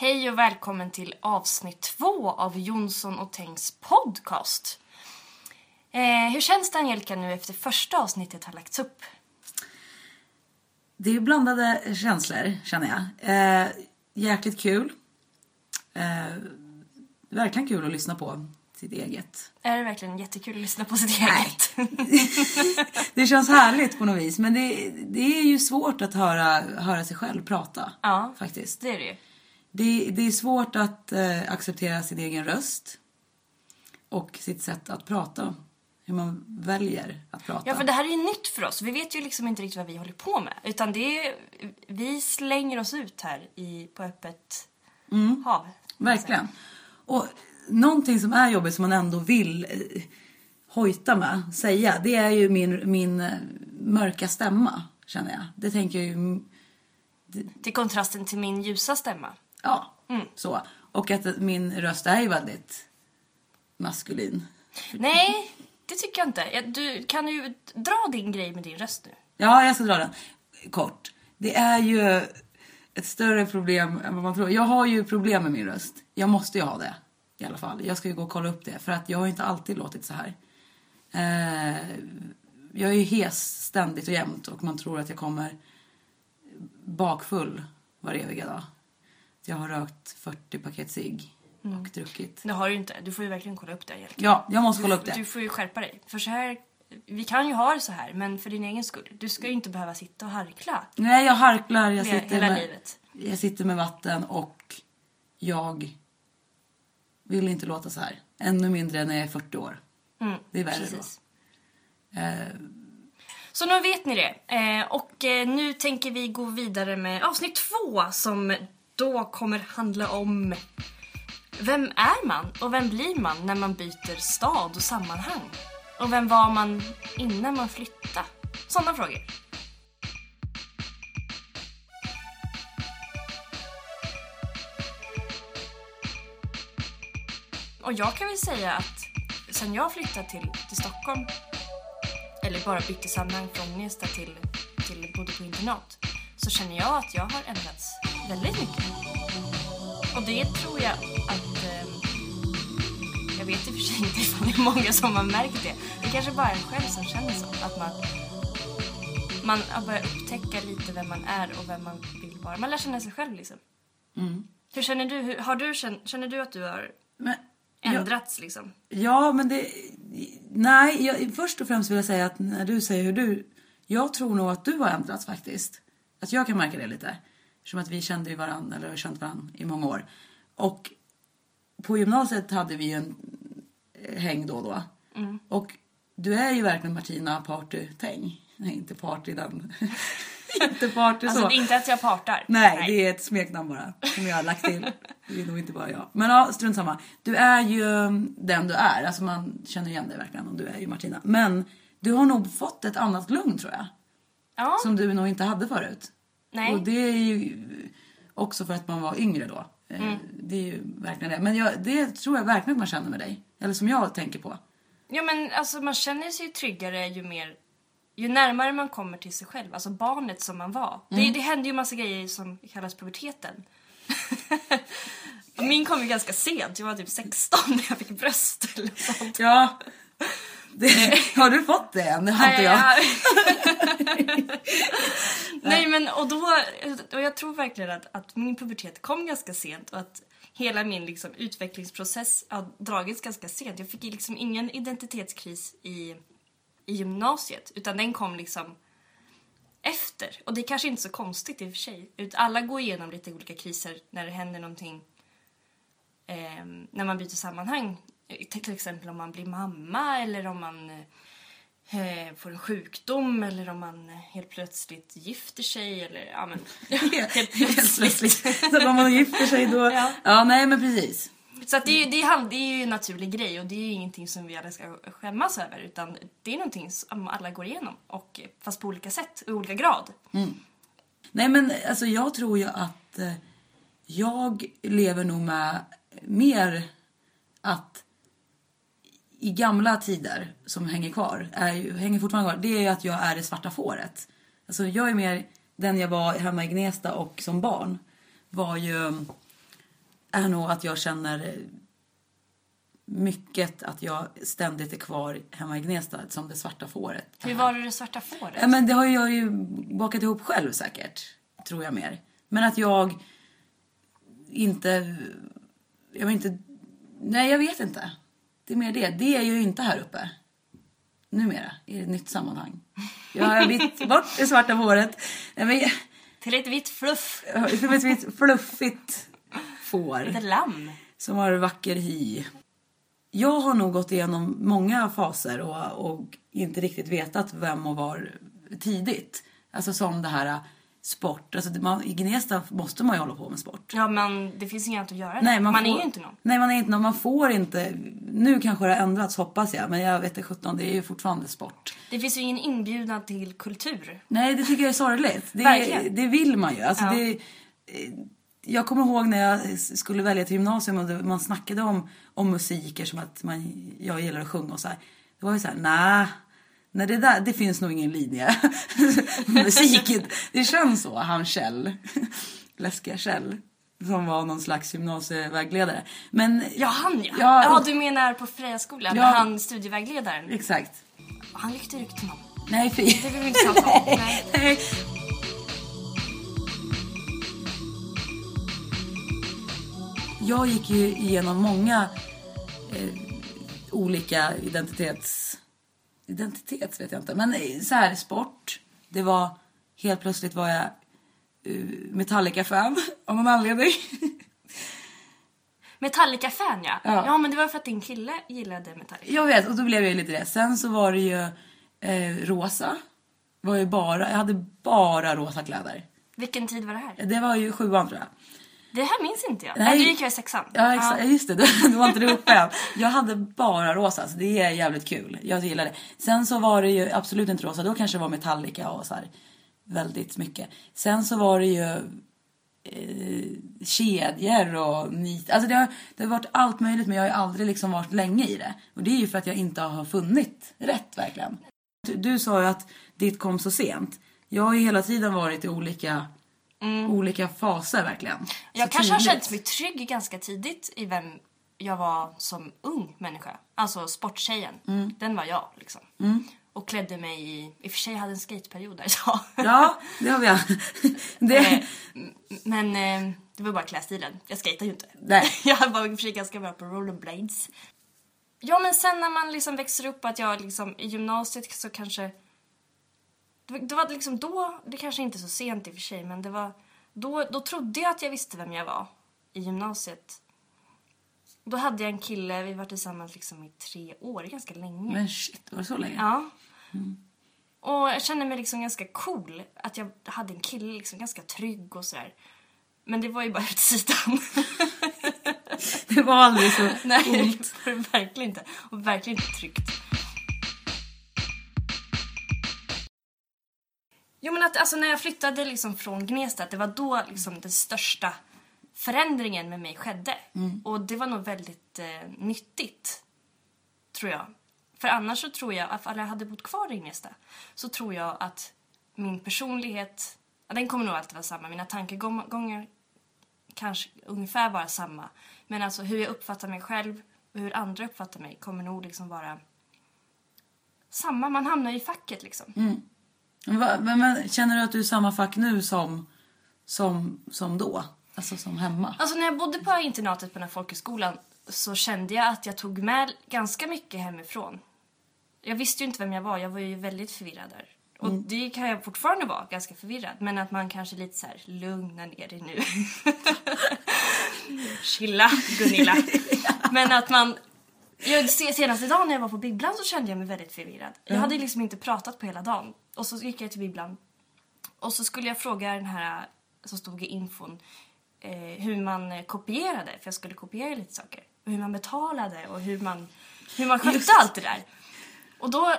Hej och välkommen till avsnitt två av Jonsson och Tengs podcast. Eh, hur känns det Angelica nu efter första avsnittet har lagts upp? Det är blandade känslor känner jag. Eh, jäkligt kul. Eh, verkligen kul att lyssna på sitt eget. Är det verkligen jättekul att lyssna på sitt eget? Det känns härligt på något vis. Men det, det är ju svårt att höra, höra sig själv prata. Ja. Faktiskt. det är det ju. Det, det är svårt att eh, acceptera sin egen röst. Och sitt sätt att prata. Hur man väljer att prata. Ja, för det här är ju nytt för oss. Vi vet ju liksom inte riktigt vad vi håller på med. Utan det är, vi slänger oss ut här i, på öppet hav. Verkligen. Och någonting som är jobbigt som man ändå vill eh, hojta med, säga, det är ju min, min eh, mörka stämma, känner jag. Det tänker jag ju, Till kontrasten till min ljusa stämma. Ja, så. Och att min röst är ju väldigt maskulin. Nej, det tycker jag inte. Du kan ju dra din grej med din röst nu. Ja, jag ska dra den kort. Det är ju ett större problem än vad man tror. Jag har ju problem med min röst. Jag måste ju ha det i alla fall. Jag ska ju gå och kolla upp det för att jag har inte alltid låtit så här. Eh, jag är ju hes ständigt och jämt och man tror att jag kommer bakfull var eviga dag. Jag har rökt 40 paket cigg och druckit. Det har du inte. Du får ju verkligen kolla upp det, Angelica. Ja, jag måste kolla upp det. Du får ju skärpa dig. För så här, vi kan ju ha det så här, men för din egen skull. Du ska ju inte behöva sitta och harkla Nej, jag harklar. Jag sitter hela med, livet. Jag sitter med vatten och jag vill inte låta så här. Ännu mindre när jag är 40 år. Mm, Det är värre precis. då. Eh, Så nu vet ni det. Eh, och eh, nu tänker vi gå vidare med avsnitt två som då kommer handla om vem är man och vem blir man när man byter stad och sammanhang? Och vem var man innan man flyttade? Sådana frågor. Och jag kan väl säga att sen jag flyttade till, till Stockholm eller bara bytte sammanhang från Gnesta till, till bodde på internat så känner jag att jag har ändrats väldigt mycket. Och det tror jag att... Eh, jag vet i och för sig inte ifall det är många som har märkt det. Det kanske bara är en själv som känner så. Att man, man har börjat upptäcka lite vem man är och vem man vill vara. Man lär känna sig själv liksom. Hur känner du? Hur, har du känn, känner du att du har men, ja, ändrats liksom? ja, men det... Nej, jag, först och främst vill jag säga att när du säger hur du... Jag tror nog att du har ändrats faktiskt. Att jag kan märka det lite. Som att vi kände varandra, eller har känt varandra i många år. Och på gymnasiet hade vi en eh, häng då och då. Och du är ju verkligen Martina Party-Teng. Nej, inte party den. inte party Alltså så. är inte att jag partar. Nej, det är ett smeknamn bara som jag har lagt till. Det är nog inte bara jag. Men ja, strunt samma. Du är ju den du är. Alltså man känner igen dig verkligen och du är ju Martina. Men du har nog fått ett annat lugn tror jag. Ja, Som du nog inte hade förut. Nej. Och det är ju också för att man var yngre då. Eh, Mm. Det är ju verkligen det. Men jag, det tror jag verkligen att man känner med dig. Eller som jag tänker på. Ja men alltså man känner sig ju tryggare ju mer ju närmare man kommer till sig själv, alltså barnet som man var. Det, det hände ju massa grejer som kallas puberteten. Min kom ju ganska sent, jag var typ 16 när jag fick bröst eller sånt. Ja. Det, har du fått det än? Det har inte jag. Nej men och då, och jag tror verkligen att, att min pubertet kom ganska sent och att hela min liksom, utvecklingsprocess har dragits ganska sent. Jag fick liksom ingen identitetskris i, i gymnasiet utan den kom liksom efter. Och det är kanske inte så konstigt i och för sig. Alla går igenom lite olika kriser när det händer någonting eh, när man byter sammanhang. Till exempel om man blir mamma eller om man eh, får en sjukdom eller om man helt plötsligt gifter sig eller ja men helt plötsligt. Så om man gifter sig då. Ja. ja nej men precis. Så att det, är, det, är, det är ju en naturlig grej och det är ju ingenting som vi alla ska skämmas över utan det är någonting som alla går igenom och fast på olika sätt och i olika grad. Nej men alltså jag tror ju att eh, jag lever nog med mer att i gamla tider som hänger kvar, är, ju- hänger fortfarande kvar, det är ju att jag är det svarta fåret. Alltså jag är mer den jag var hemma i Gnesta och som barn var ju är nog att jag känner mycket att jag ständigt är kvar hemma i Gnesta som det svarta fåret. Hur var det det svarta fåret? Ja, men det har jag ju bakat ihop själv säkert, tror jag mer. Men att jag inte... Jag vet inte... Nej, jag vet inte. Det är mer det. Det är ju inte här uppe. Numera, i ett nytt sammanhang. Jag har bytt bort det svarta håret. Nej, men, Till ett vitt fluff. som ett vitt fluffigt får Ett lamm. som har vacker hy. Jag har nog gått igenom många faser och, och inte riktigt vetat vem och var tidigt. Alltså som det här sport. Alltså man, I Gnesta måste man ju hålla på med sport. Ja, men det finns inget annat att göra. Nej, man, man får, är ju inte någon. Nej, man är inte någon. Man får inte... Nu kanske det har ändrats hoppas jag. Men jag vet inte 17, det är ju fortfarande sport. Det finns ju ingen inbjudan till kultur. Nej, det tycker jag är sorgligt. Det, Verkligen. det vill man ju. Alltså Ja. det, eh, jag kommer ihåg när jag skulle välja till gymnasium och man snackade om, om musiker som att man, jag gillar att sjunga och så här. Det var ju så här, nej. Nej, det, där, det finns nog ingen linje. Musik, det känns så. Han Kjell, läskiga Kjell, som var någon slags gymnasievägledare. Men, Ja, han ja. Ja, Ja, du menar på Frejaskolan? Ja. Han studievägledaren? Exakt. Han ryckte rykten om. Nej, fy. Det vill vi inte prata om. Nej. Nej. Jag gick ju igenom många eh, olika identitets... Identitets vet jag inte, men eh, så här sport. Det var helt plötsligt var jag uh, Metallica-fan av någon anledning. Metallica-fan ja. Ja. ja. men det var för att din kille gillade Metallica. Jag vet, och då blev jag lite det. Sen så var det ju eh, rosa. Var ju bara, jag hade bara rosa kläder. Vilken tid var det här? Det var ju sjuan tror jag. Det här minns inte jag. Nej. Du gick jag i sexan. Ja, exakt. Just det. Du var inte det uppe än. Jag hade bara rosa, så det är jävligt kul. Jag gillar det. Sen så var det ju absolut inte rosa. Då kanske det var Metallica och så här. Väldigt mycket. Sen så var det ju eh, kedjor och nit. Alltså det har, det har varit allt möjligt men jag har ju aldrig liksom varit länge i det. Och det är ju för att jag inte har funnit rätt verkligen. Du, du sa ju att ditt kom så sent. Jag har ju hela tiden varit i olika, olika faser verkligen. Mm. Jag Så kanske har tydligt. känt mig trygg ganska tidigt i vem jag var som ung människa. Alltså sporttjejen. Mm. Den var jag liksom. Och klädde mig i... I och för sig hade en skateperiod där ja. Ja, det har vi. Det, Eh, m- Men eh, det var bara klädstilen. Jag skejtar ju inte. Nej. jag var i och för sig ganska bra på rollerblades. Ja, men sen när man liksom växer upp att jag liksom i gymnasiet så kanske... Det var, liksom då, det kanske inte är så sent i och för sig, men det var... Då, då trodde jag att jag visste vem jag var i gymnasiet. Då hade jag en kille, vi var tillsammans liksom i tre år, ganska länge. men shit, var det så länge? Ja. Och jag kände mig liksom ganska cool. Att jag hade en kille, liksom ganska trygg och sådär. Men det var ju bara utsidan. Det var aldrig så Nej, det verkligen inte. Och verkligen inte tryggt. Jo men att alltså när jag flyttade liksom från Gnesta, att det var då liksom den största förändringen med mig skedde. Och det var nog väldigt eh, nyttigt, tror jag. För annars så tror jag, att om jag hade bott kvar i Gnesta, så tror jag att min personlighet, ja, den kommer nog alltid vara samma. Mina tankegångar kanske ungefär vara samma. Men alltså hur jag uppfattar mig själv och hur andra uppfattar mig kommer nog liksom vara samma. Man hamnar i facket liksom. Va- men, men, känner du att du är samma fack nu som, som, som då? Alltså som hemma? Alltså när jag bodde på internatet på den här folkhögskolan så kände jag att jag tog med ganska mycket hemifrån. Jag visste ju inte vem jag var, jag var ju väldigt förvirrad där. Och det kan jag fortfarande vara, ganska förvirrad. Men att man kanske lite så här, lugna ner dig nu. Chilla, Gunilla. Men att man... Jag, se- senaste dagen när jag var på bibblan så kände jag mig väldigt förvirrad. Jag hade liksom inte pratat på hela dagen. Och så gick jag till bibblan. Och så skulle jag fråga den här som stod i infon eh, hur man eh, kopierade, för jag skulle kopiera lite saker. Och hur man betalade och hur man, hur man skötte allt det där. Och då,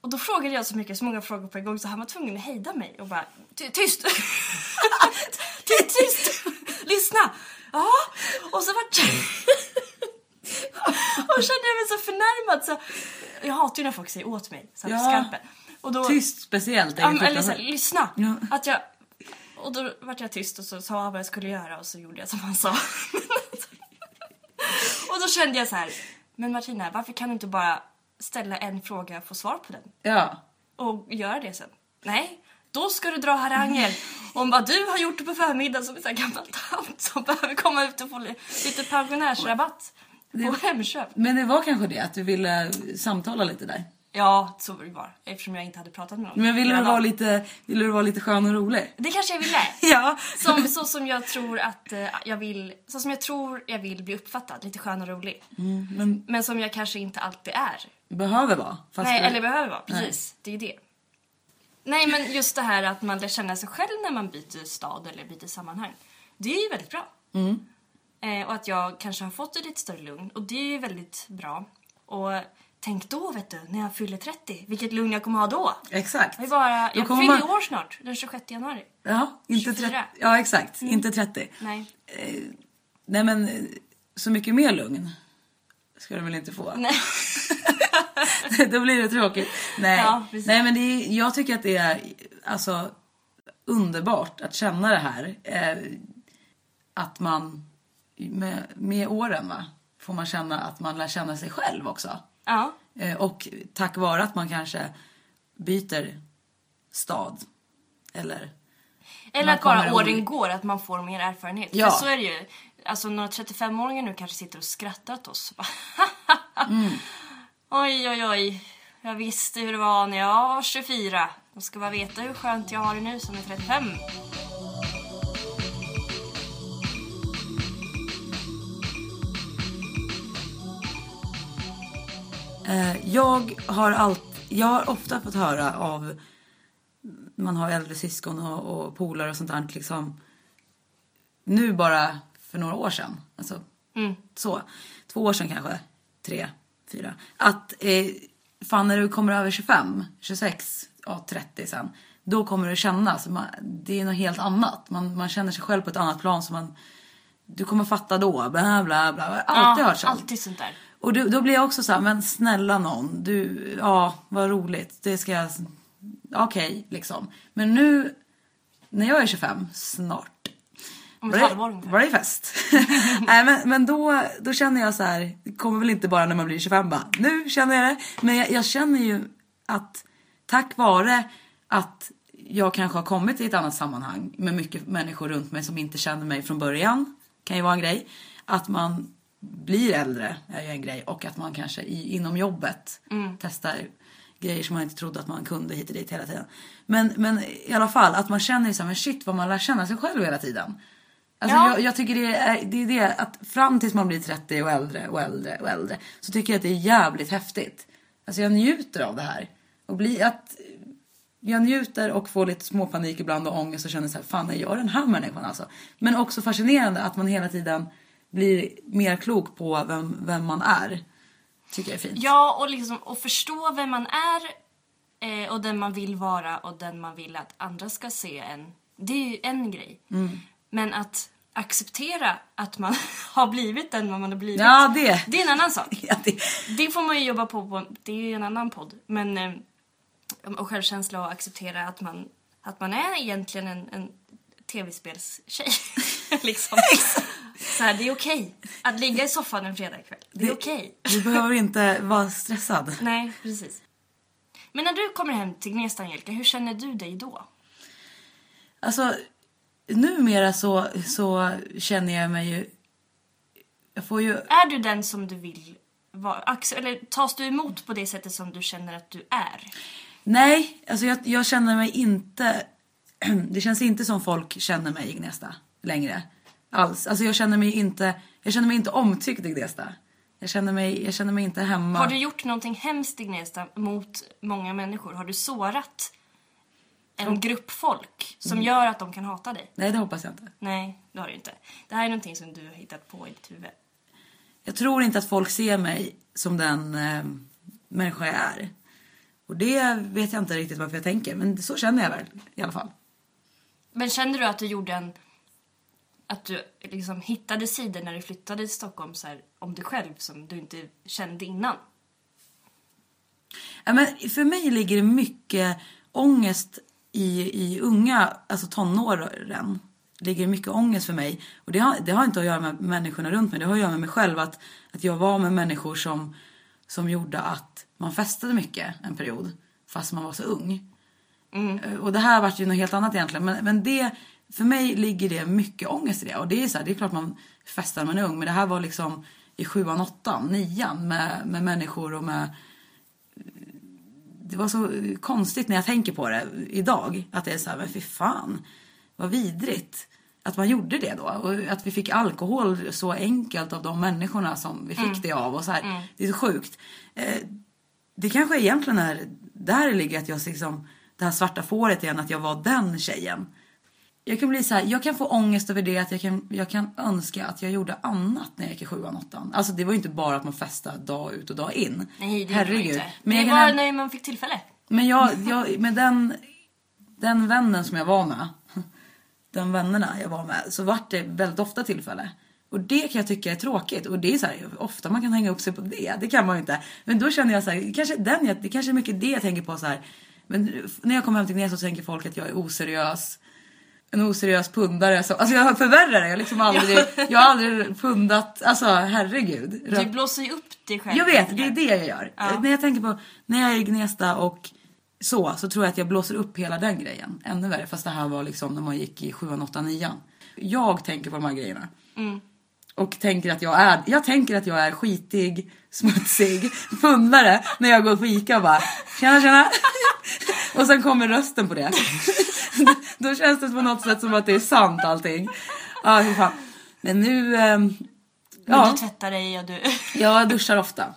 och då frågade jag så mycket, så många frågor på en gång så han var tvungen att hejda mig och bara "Ty- tyst! Ty- tyst! Lyssna! Ja, och så vart och kände jag mig så förnärmad så jag hatar ju när folk säger åt mig så här Ja. skarpen. Och då, Tyst speciellt. Ja, eller så här, lyssna! Ja. Att jag, och då vart jag tyst och så sa jag vad jag skulle göra och så gjorde jag som han sa. kände jag så här, men Martina, varför kan du inte bara ställa en fråga och få svar på den? Ja. Och göra det sen? Nej, då ska du dra haranger om vad du har gjort på förmiddagen som en gammal tant som behöver komma ut och få li- lite pensionärsrabatt på Hemköp. Men det var kanske det, att du ville samtala lite där. Ja, så var det bara. Eftersom jag inte hade pratat med någon. Men ville du vara lite, ville du vara lite skön och rolig? Det kanske jag ville. Ja. Som, så som jag tror att eh, jag vill, så som jag tror jag vill bli uppfattad, lite skön och rolig. Mm, men Men som jag kanske inte alltid är. behöver vara. Nej, du- eller behöver vara. Precis, det är ju det. Nej, men just det här att man lär känna sig själv när man byter stad eller byter sammanhang. Det är ju väldigt bra. Eh, och att jag kanske har fått ett lite större lugn. Och det är ju väldigt bra. Och tänk då, vet du, när jag fyller 30. Vilket lugn jag kommer ha då. Exakt. Jag, bara, jag fyller man- år snart, den 26 januari. Ja, inte 24. 30. Ja, exakt. Inte 30. Nej. Nej, men eh, så mycket mer lugn ska du väl inte få? Nej. Då blir det tråkigt. Nej, Ja. Nej men det är, jag tycker att det är alltså, underbart att känna det här. Eh, att man med, med åren va, får man känna att man lär känna sig själv också. Ja. Eh, och tack vare att man kanske byter stad eller Eller att bara åren ihåg- går, att man får mer erfarenhet. Ja. För så är det ju. Alltså några 35-åringar nu kanske sitter och skrattar åt oss. Mm. Oj, oj, oj. Jag visste hur det var när jag var 24. De ska bara veta hur skönt jag har det nu som är 35. Eh, jag har allt, jag har ofta fått höra av man har äldre syskon och, och polare och sånt där liksom nu bara för några år sedan, alltså så, två år sedan kanske, tre, fyra, att eh, fan när du kommer över 25, 26, ja 30 sen, då kommer det kännas, man, det är något helt annat. Man, man känner sig själv på ett annat plan som man, du kommer fatta då, bla bla bla. Alltid ja, hört sånt. alltid sånt där. Och då, då blir jag också så här, men snälla någon, du, ja vad roligt, det ska jag, okej liksom. Men nu, när jag är 25, snart. Om ett halvår. Var det fest? Nej men, men då, då känner jag så här, det kommer väl inte bara när man blir 25 bara, nu känner jag det. Men jag, jag känner ju att tack vare att jag kanske har kommit i ett annat sammanhang med mycket människor runt mig som inte känner mig från början, kan ju vara en grej. Att man blir äldre är ju en grej och att man kanske i, inom jobbet testar grejer som man inte trodde att man kunde hit och dit hela tiden. Men, men i alla fall att man känner så här, men shit vad man lär känna sig själv hela tiden. Alltså Ja. jag, jag tycker det är, det är det att fram tills man blir 30 och äldre och äldre och äldre så tycker jag att det är jävligt häftigt. Alltså jag njuter av det här. Och bli, att jag njuter och får lite småpanik ibland och ångest och känner så här, fan är jag den här människan alltså? Men också fascinerande att man hela tiden blir mer klok på vem, vem man är. Tycker jag är fint. Ja, och liksom att förstå vem man är eh, och den man vill vara och den man vill att andra ska se en. Det är ju en grej. Mm. Men att acceptera att man har blivit den man har blivit. Ja, det. Det är en annan sak. Ja, det. Det får man ju jobba på, på det är ju en annan podd. Men, eh, och självkänsla och acceptera att man, att man är egentligen en, en tv-spelstjej. liksom. Så här, det är okej att ligga i soffan en fredagkväll. Det är okej. Du behöver inte vara stressad. Nej, precis. Men när du kommer hem till Gnesta, Angelica, hur känner du dig då? Alltså, numera så, så känner jag mig ju... Jag får ju... Är du den som du vill vara? Eller tas du emot på det sättet som du känner att du är? Nej, alltså jag, jag känner mig inte... Det känns inte som folk känner mig i Gnesta längre. Alls. Alltså jag känner mig inte, jag känner mig inte omtyckt i Gnesta. Jag känner mig, jag känner mig inte hemma. Har du gjort någonting hemskt i Gnesta mot många människor? Har du sårat en grupp folk som gör att de kan hata dig? Nej, det hoppas jag inte. Nej, det har du inte. Det här är någonting som du har hittat på i ditt huvud. Jag tror inte att folk ser mig som den eh, människa jag är. Och det vet jag inte riktigt varför jag tänker, men så känner jag väl i alla fall. Men kände du att du gjorde en... Att du liksom hittade sidor när du flyttade till Stockholm så här, om dig själv som du inte kände innan? Ja, men för mig ligger det mycket ångest i, i unga, alltså tonåren. ligger mycket ångest för mig. Och det har, det har inte att göra med människorna runt mig. Det har att göra med mig själv. Att, att jag var med människor som, som gjorde att man festade mycket en period. Fast man var så ung. Eh, Och det här vart ju något helt annat egentligen. Men, men det, för mig ligger det mycket ångest i det. Och det är så här, det är klart man festar när man är ung. Men det här var liksom i sjuan, åttan, nian med, med människor och med det var så konstigt när jag tänker på det idag. Att det är så här, men fy fan. Vad vidrigt. Att man gjorde det då. Och att vi fick alkohol så enkelt av de människorna som vi fick det av. Och så här, Det är så sjukt. Eh, det kanske egentligen är där det ligger att jag liksom, det här svarta fåret igen, att jag var den tjejen. Jag kan bli så här, jag kan få ångest över det att jag kan, jag kan önska att jag gjorde annat när jag gick i sjuan, åttan. Alltså det var ju inte bara att man festade dag ut och dag in. Nej, det man inte. Men det jag var när man fick tillfälle. men jag, jag, med den, den vännen som jag var med, de vännerna jag var med, så vart det väldigt ofta tillfälle. Och det kan jag tycka är tråkigt. Och det är så här, ofta man kan hänga upp sig på det. Det kan man ju inte. Men då känner jag så här, kanske den, det kanske är mycket det jag tänker på så här. Men när jag kommer hem till Gnesta så tänker folk att jag är oseriös. En oseriös pundare. Så, alltså jag förvärrar det. Jag, har liksom aldrig, jag har aldrig pundat. Alltså herregud. Du blåser ju upp dig själv. Jag vet, det är det jag gör. Eh, När jag tänker på, när jag är i Gnesta och så, så tror jag att jag blåser upp hela den grejen. Ännu värre, fast det här var liksom när man gick i 7, 8, 9. Jag tänker på de här grejerna. Och tänker att jag är, jag tänker att jag är skitig, smutsig, pundare när jag går och fika och bara tjena tjena. Och sen kommer rösten på det. Då känns det på något sätt som att det är sant allting. Ja, fy fan. Men nu, ehm, Men ja, du tvättar dig och du... jag duschar ofta.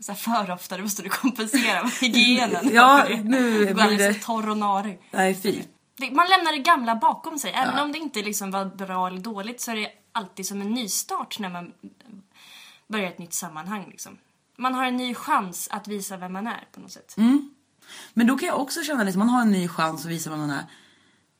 Så här, för ofta, det måste du kompensera med hygienen. Ja, nu Du blir går alldeles det- så torr och narig. Nej, fy. Det- Man lämnar det gamla bakom sig. Även om det inte liksom var bra eller dåligt så är det alltid som en nystart när man börjar ett nytt sammanhang. Liksom. Man har en ny chans att visa vem man är på något sätt. Mm. Men då kan jag också känna att man har en ny chans att visa vem man är.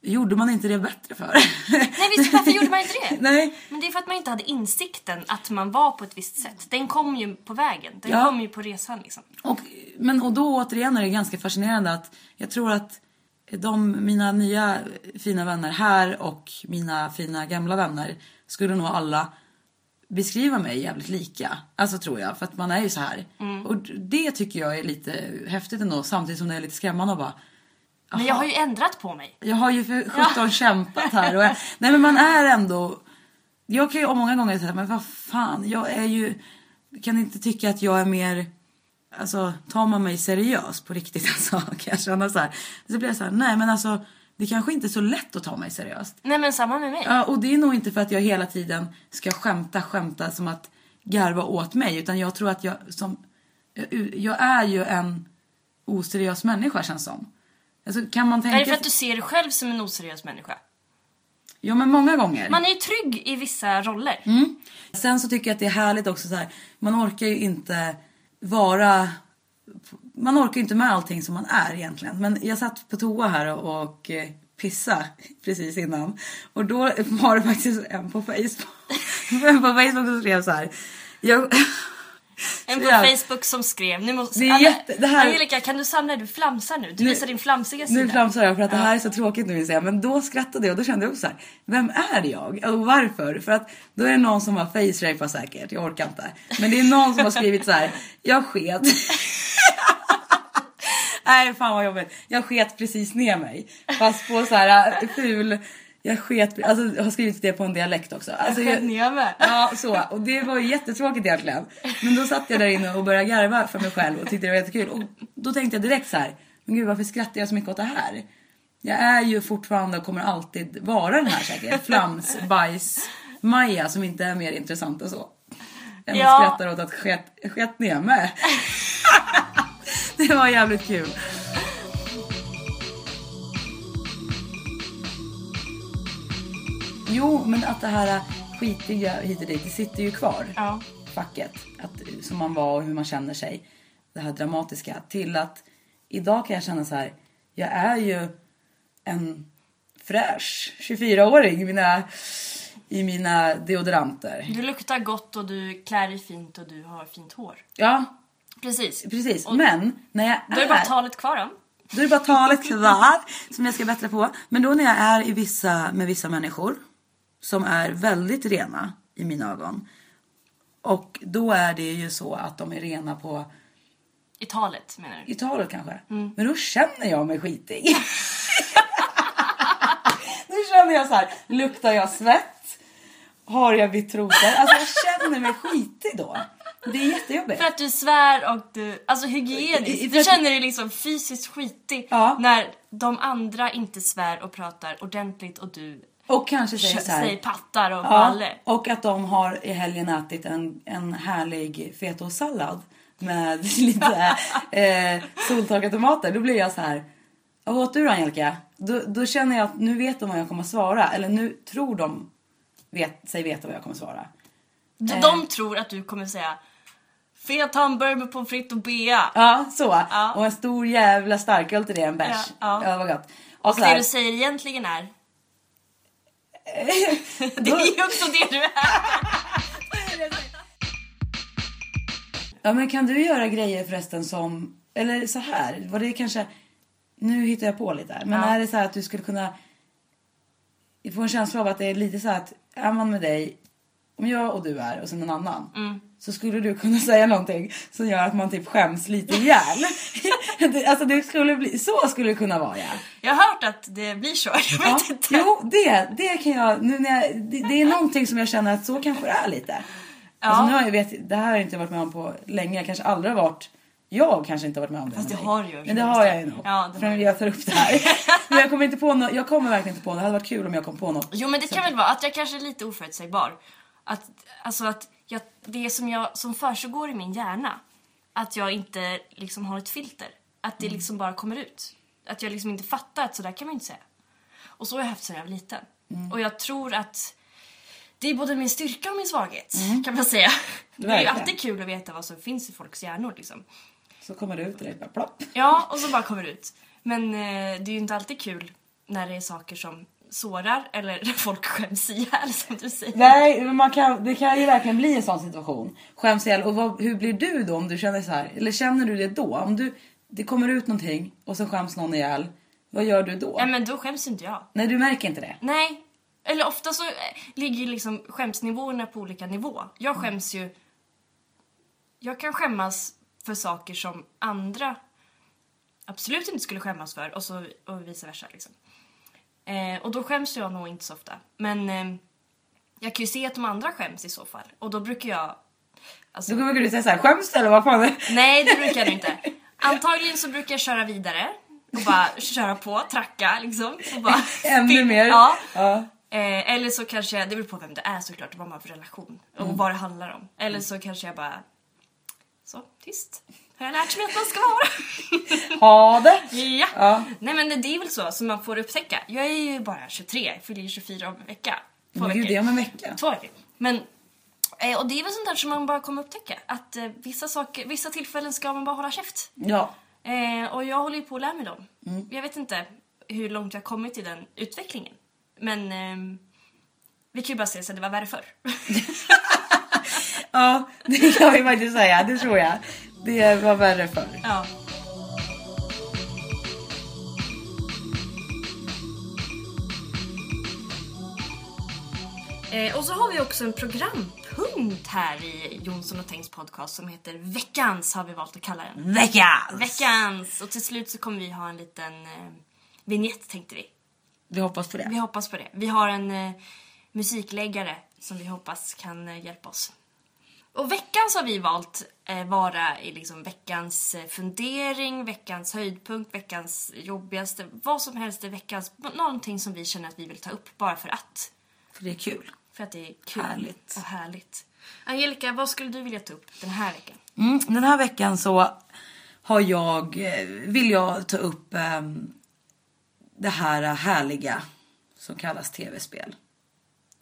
Gjorde man inte det bättre för? Nej visst, varför gjorde man inte det? Nej. Men det är för att man inte hade insikten att man var på ett visst sätt. Den kom ju på vägen. Den Ja. kom ju på resan liksom. Och, men, och då återigen är det ganska fascinerande att jag tror att de, mina nya fina vänner här och mina fina gamla vänner skulle nog alla beskriva mig jävligt lika. Alltså tror jag, för att man är ju så här. Och det tycker jag är lite häftigt ändå, samtidigt som det är lite skrämmande och bara Men jag har ju ändrat på mig. Jag har ju för 17 kämpat här. Och jag, nej men man är ändå... Jag kan ju många gånger säga, men vad fan, jag är ju... Kan inte tycka att jag är mer... Alltså, tar man mig seriös på riktigt alltså, kan jag känna så här. Så blir jag så här, nej men alltså, det kanske inte är så lätt att ta mig seriöst. Nej men samma med mig. Ja, och det är nog inte för att jag hela tiden ska skämta, skämta som att garva åt mig. Utan jag tror att jag som... Jag, jag är ju en oseriös människa känns som. Alltså, kan man tänka... Är det för att du ser dig själv som en oseriös människa? Ja, men många gånger. Man är ju trygg i vissa roller. Mm. Sen så tycker jag att det är härligt också så här. Man orkar ju inte vara... Man orkar inte med allting som man är egentligen. Men jag satt på toa här och, och eh, pissa precis innan. Och då var det faktiskt en på Facebook, en på Facebook som skrev så här. Jag, en på Ja. Facebook som skrev... Nu måste, Det är jätte- det här- Angelica, kan du samla? Du flamsar nu. Du Nu- visar din flamsiga sida. nu flamsar jag för att det här är så tråkigt nu säga. Men då skrattade jag och då kände jag så här. Vem är jag? Och varför? För att då är det någon som har face rapat säkert. Jag orkar inte. Men det är någon som har skrivit så här. Jag sket. Nej fan vad jobbigt. Jag sket precis ner mig. Fast på så här äh, ful. Jag sket, alltså jag har skrivit det på en dialekt också. Alltså, jag, är med. Ja, så. Och det var ju jättetråkigt egentligen. Men då satt jag där inne och började garva för mig själv och tyckte det var jättekul. Och då tänkte jag direkt så här, men gud varför skrattar jag så mycket åt det här? Jag är ju fortfarande och kommer alltid vara den här säkert. Flams, bajs, Maja som inte är mer intressant än så. Än Ja. att skrattar åt att sket, sket ner mig. det var jävligt kul. Jo, men att det här skitiga hit och dit, det sitter ju kvar. Ja. Facket. Att, som man var och hur man känner sig. Det här dramatiska. Till att idag kan jag känna så här. Jag är ju en fräsch 24-åring i mina, i mina deodoranter. Du luktar gott och du klär dig fint och du har fint hår. Ja, Precis. precis. Och Men när jag Då är det bara är... talet kvar då. Då är det bara talet kvar som jag ska bättra på. Men då när jag är i vissa, med vissa människor som är väldigt rena i mina ögon. Och då är det ju så att de är rena på I talet menar du? i talet kanske. Mm. Men då känner jag mig skitig. då känner jag så här, luktar jag svett? Har jag vitt trosor? Alltså jag känner mig skitig då. Det är jättejobbigt. För att du svär och du... Alltså i- hygieniskt. Du känner dig liksom fysiskt skitig Ja. när de andra inte svär och pratar ordentligt och du Och kanske säger så här. säger pattar och Ja, balle. och att de har i helgen ätit en, en härlig fetosallad med lite eh, soltorkade tomater. Då blir jag så här. Vad åt du då Angelica? Då, då känner jag att nu vet de vad jag kommer svara. Eller nu tror de vet, sig veta vad jag kommer svara. De, Eh. de tror att du kommer säga fet hamburgare med pommes frites och bea. Ja, så. Ja. Och en stor jävla starköl till det, en bärs. Ja, ja. vad gott. Och, Och så det du säger egentligen är... det är ju också det du är. Ja men kan du göra grejer förresten som, eller så här, var det kanske, nu hittar jag på lite här, men Ja. är det så att du skulle kunna få en känsla av att det är lite så att är man med dig, om jag och du är och sen någon annan, Mm. Så skulle du kunna säga någonting som gör att man typ skäms lite ihjäl. Alltså det skulle bli, så skulle det kunna vara ja. Jag har hört att det blir så. Jag vet ja. inte. Jo, det, det kan jag, nu när jag, det, det är någonting som jag känner att så kanske det är lite. Alltså nu har jag vet, det här har jag inte varit med om på länge. Jag kanske aldrig har varit... Jag kanske inte har varit med om det. Fast det har du ju. Men det har jag ju nog. Ja, det har jag tar upp det här. Men jag kommer inte på något. Jag kommer verkligen inte på något. Det hade varit kul om jag kom på något. Jo men det kan väl vara att jag kanske är lite oförutsägbar. Att, alltså att jag, det som, jag, som försiggår i min hjärna, att jag inte liksom har ett filter. Att det liksom bara kommer ut. Att jag liksom inte fattar att sådär kan man inte säga. Och så har jag haft sedan jag var liten. Och jag tror att det är både min styrka och min svaghet kan man säga. Det är ju alltid kul att veta vad som finns i folks hjärnor liksom. Så kommer det ut direkt. Bara plopp. Ja, och så bara kommer det ut. Men eh, det är ju inte alltid kul när det är saker som sårar eller när folk skäms ihjäl som du säger. Nej, men man kan, det kan ju verkligen bli en sån situation. Skäms ihjäl. Och vad, hur blir du då om du känner så här? Eller känner du det då? Om du, det kommer ut någonting och så skäms någon ihjäl. Vad gör du då? Nej men då skäms inte jag. Nej, du märker inte det. Nej. Eller ofta så eh, ligger ju liksom skämsnivåerna på olika nivå. Jag skäms ju... Jag kan skämmas för saker som andra absolut inte skulle skämmas för och, så, och vice versa. Liksom. Eh, och då skäms jag nog inte så ofta. Men eh, jag kan ju se att de andra skäms i så fall. Och då brukar jag... Alltså, Så kommer du säga så här, skäms du eller vad fan? Nej, det brukar jag inte. Antagligen så brukar jag köra vidare och bara köra på, tracka liksom. Bara Ännu mer. Ja. ja. Eh, eller så kanske jag, det beror på vem det är såklart och vad man har för relation och Mm. vad det handlar om. Eller så kanske jag bara, så tyst. Har jag lärt mig att man ska vara. Ha det. ja. Ja. Nej men det är väl så som man får upptäcka. Jag är ju bara 23, jag fyller ju 24 om en vecka. Två veckor. det om en vecka. Två veckor. Men, eh, och det är väl sånt där som man bara kommer upptäcka. Att eh, vissa, saker, vissa tillfällen ska man bara hålla käft. Ja. Eh, och jag håller ju på att lära mig dem. Mm. Jag vet inte hur långt jag har kommit i den utvecklingen. Men ehm, vi kan ju bara säga att det var värre förr. Ja, det kan vi faktiskt säga. Det tror jag. Det var värre förr. ja. Eh, och så har vi också en programpunkt här i Jonsson och Tengs podcast som heter Veckans har vi valt att kalla den. Veckans! Veckans! Och till slut så kommer vi ha en liten eh, vignett tänkte vi. Vi hoppas på det. Vi hoppas på det. Vi har en eh, musikläggare som vi hoppas kan eh, hjälpa oss. Och veckans har vi valt eh, vara i liksom veckans eh, fundering, veckans höjdpunkt, veckans jobbigaste, vad som helst är veckans, någonting som vi känner att vi vill ta upp bara för att. För det är kul. För att det är kul Härligt. och härligt. Angelica, vad skulle du vilja ta upp den här veckan? Mm, den här veckan så har jag, eh, vill jag ta upp ehm, det här härliga som kallas tv-spel.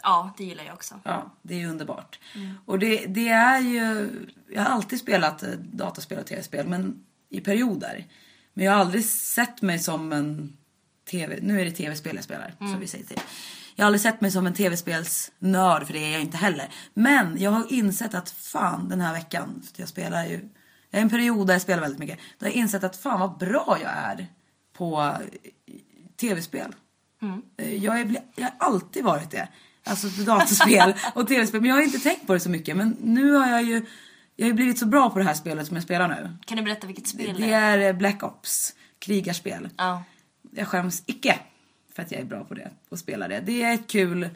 Ja, det gillar jag också. Ja, det är underbart. Och det, det är ju... Jag har alltid spelat eh, dataspel och tv-spel, men i perioder. Men jag har aldrig sett mig som en tv... Nu är det tv-spel jag spelar, så vi säger till. Jag har aldrig sett mig som en tv-spelsnörd, för det är jag inte heller. Men jag har insett att fan den här veckan, för jag spelar ju... Jag är en period där jag spelar väldigt mycket. Då har jag insett att fan vad bra jag är på eh, tv-spel. Mm. Eh, Jag, är, jag har alltid varit det. Alltså datorspel och tv-spel. Men jag har inte tänkt på det så mycket. Men nu har jag ju jag har ju blivit så bra på det här spelet som jag spelar nu. Kan du berätta vilket spel Det är eh, Black Ops, krigarspel. Ja. Jag skäms icke för att jag är bra på det och spelar det. Det är ett kul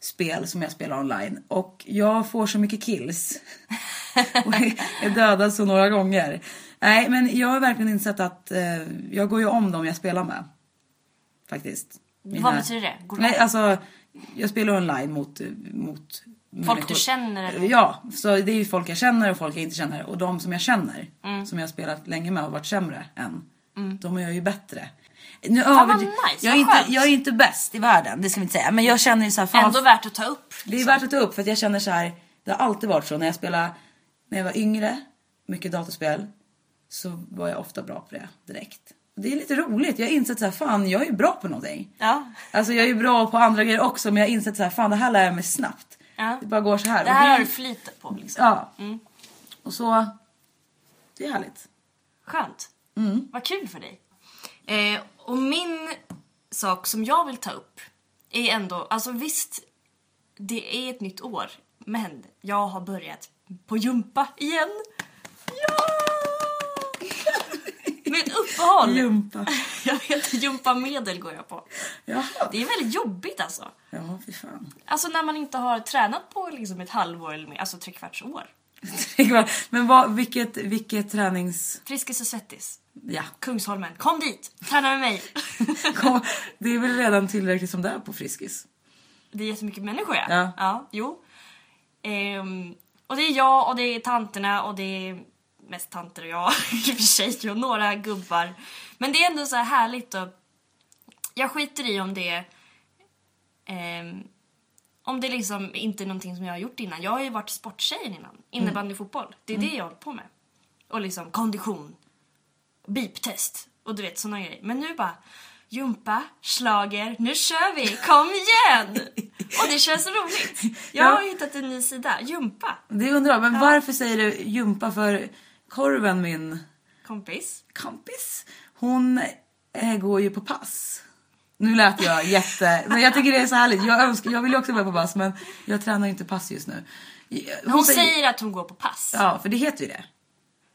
spel som jag spelar online och jag får så mycket kills. och är dödad så några gånger. Nej, men jag har verkligen insett att eh, jag går ju om dem jag spelar med. Faktiskt. Vad betyder det? Går du Nej, alltså jag spelar online mot, mot Folk du känner eller? Ja, så det är ju folk jag känner och folk jag inte känner. Och de som jag känner, Mm. som jag har spelat länge med och varit sämre än, de är jag ju bättre. Nu Fan, vad nice, jag, är inte, jag är inte bäst i världen, det ska vi inte säga. Men jag känner ju så här, fan, Ändå värt att ta upp. det är värt att ta upp för att jag känner så här. Det har alltid varit så när jag spelade, när jag var yngre, mycket datorspel, så var jag ofta bra på det direkt. Det är lite roligt, jag har insett så här, fan jag är bra på någonting. Ja. Alltså jag är bra på andra grejer också men jag har insett så här, fan det här lär jag mig snabbt. Ja. Det bara går så här. Det här har du flitat på liksom. Ja. Mm. Och så, det är härligt. Skönt. Mm. Vad kul för dig. Eh, och min sak som jag vill ta upp är ändå, alltså visst, det är ett nytt år, men jag har börjat på jumpa igen. Ja! Med ett uppehåll. Jumpa. Jag vet, jumpamedel går jag på. Jaha. Det är väldigt jobbigt alltså. Ja, fy fan. Alltså när man inte har tränat på liksom ett halvår eller mer, alltså trekvarts år. Men vad, vilket, vilket tränings... Friskis och Svettis. Ja. Kungsholmen. Kom dit! Träna med mig. Kom, det är väl redan tillräckligt som det är på Friskis? Det är jättemycket människor ja. Ja. ja jo. Ehm, och det är jag och det är tanterna och det är mest tanter och jag i och för sig och några gubbar. Men det är ändå så här härligt och jag skiter i om det ehm, om det liksom inte är någonting som jag har gjort innan. Jag har ju varit sporttjejen innan. Innebandy fotboll. Det är det jag håller på med. Och liksom kondition. Beep-test. Och du vet såna grejer. Men nu bara Jumpa, slager, nu kör vi, kom igen! Och det känns roligt. Jag Ja. har hittat en ny sida, Jumpa, Det undrar jag, men varför säger du jumpa för korven min kompis. kompis? Hon eh, går ju på pass. Nu lät jag jätte... Men jag tycker det är så härligt. Jag, önskar, jag vill ju också börja på pass men jag tränar inte pass just nu. Hon säger att hon går på pass. Ja, för det heter ju det.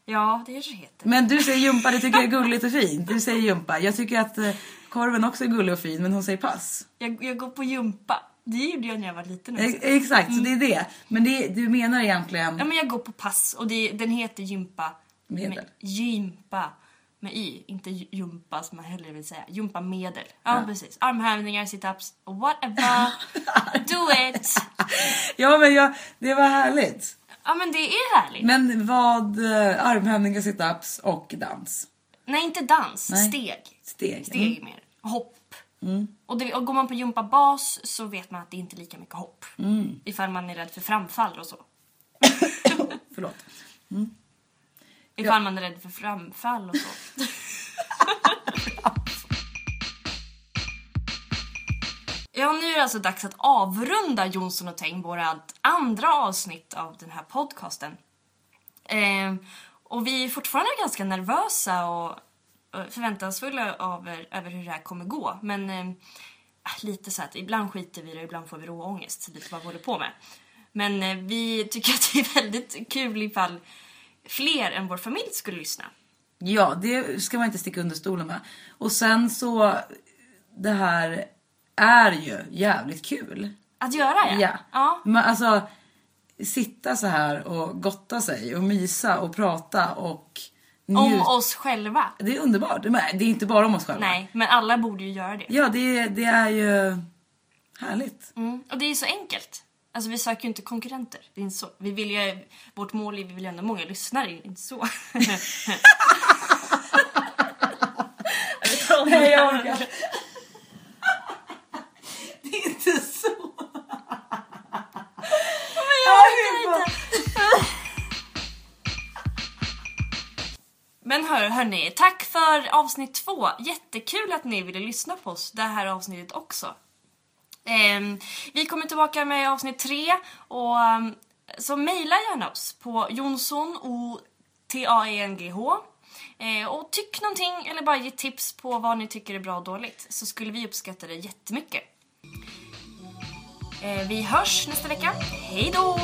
Ja, det kanske heter. Men du säger jumpa, det tycker jag är gulligt och fint. Du säger jumpa. Jag tycker att eh, korven också är gullig och fin men hon säger pass. Jag, jag går på Jumpa. Det gjorde jag när jag var liten också. E- Exakt, så det är det. Men det, du menar egentligen... Ja, men jag går på pass och det, den heter Gympa. Medel. Med, gympa. Med y, inte ju- jumpa som man hellre vill säga. Jumpa medel. Ja, precis. Armhävningar, situps, whatever. Do it! Ja men jag, det var härligt. Ja, men det är härligt. Men vad, eh, armhävningar, situps och dans? Nej, inte dans. Nej. Steg. Steg. Steg Mm. mer. Hopp. Och, det, och går man på jumpa bas så vet man att det inte är lika mycket hopp. Mm. Ifall man är rädd för framfall och så. Förlåt. Ifall man är rädd för framfall och så. Ja, nu är det alltså dags att avrunda Jonsson och Teng, vårt andra avsnitt av den här podcasten. Ehm, och vi är fortfarande ganska nervösa och förväntansfulla över, över hur det här kommer gå. Men ehm, ah, lite så att ibland skiter vi i det ibland får vi råångest. Lite vad vi håller på med. Men eh, vi tycker att det är väldigt kul ifall fler än vår familj skulle lyssna. Ja, det ska man inte sticka under stolen med. Och sen så, det här är ju jävligt kul. Att göra ja. Ja. ja. Men alltså, sitta så här och gotta sig och mysa och prata och Om oss själva. Det är underbart. Det är inte bara om oss själva. Nej, men alla borde ju göra det. Ja, det, det är ju härligt. Mm. Och det är så enkelt. Alltså vi söker ju inte konkurrenter. Det är inte så. Vi vill ju, vårt mål är vi vill ju ändå många lyssnare, inte så. Nej, jag orkar. Hör, hörni, tack för avsnitt två. Jättekul att ni ville lyssna på oss det här avsnittet också. Eh, vi kommer tillbaka med avsnitt tre och ehm, så mejla gärna oss på Jonsson O T A E N G H Eh, och tyck någonting eller bara ge tips på vad ni tycker är bra och dåligt så skulle vi uppskatta det jättemycket. Eh, vi hörs nästa vecka. Hej då!